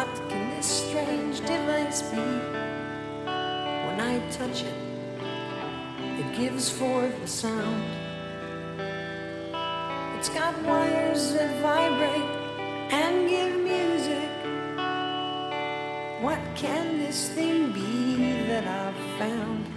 What can this strange device be? When I touch it, it gives forth a sound. It's got wires that vibrate and give music. What can this thing be that I've found?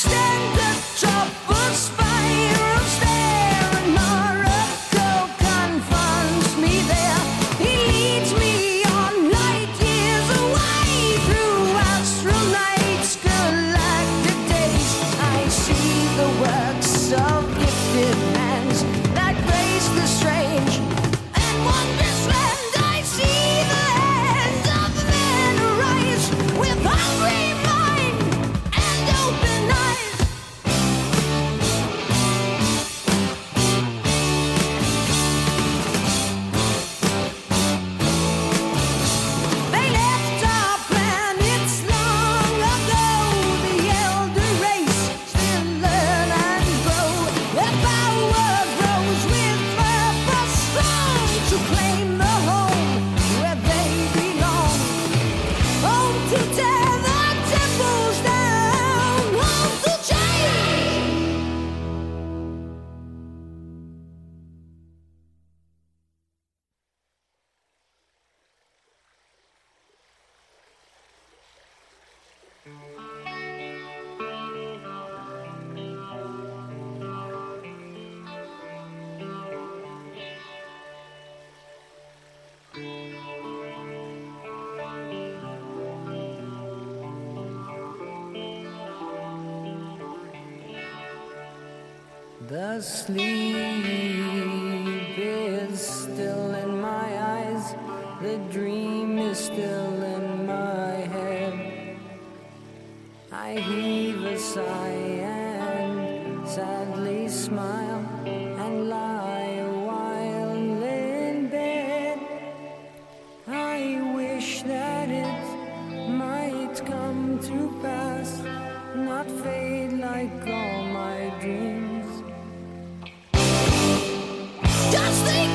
Stand the trouble. The sleep is still in my eyes, the dream is still in my head. I heave a sigh and sadly smile and lie a while in bed. I wish that it might come to pass, not fade like all my dreams. things